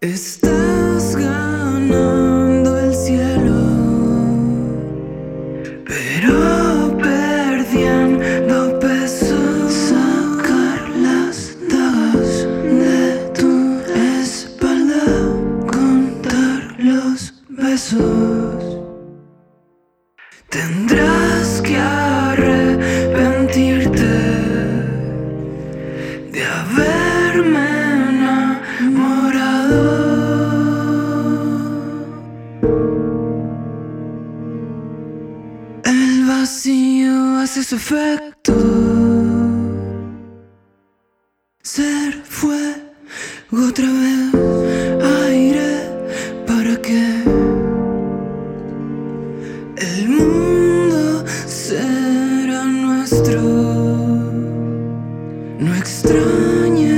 Estás ganando el cielo, pero perdiendo peso. Sacar las dagas de tu espalda, contar los besos. Tendrás que arrepentirte de haberme. vacío hace su efecto. Ser fue otra vez aire para que el mundo será nuestro. No extrañes.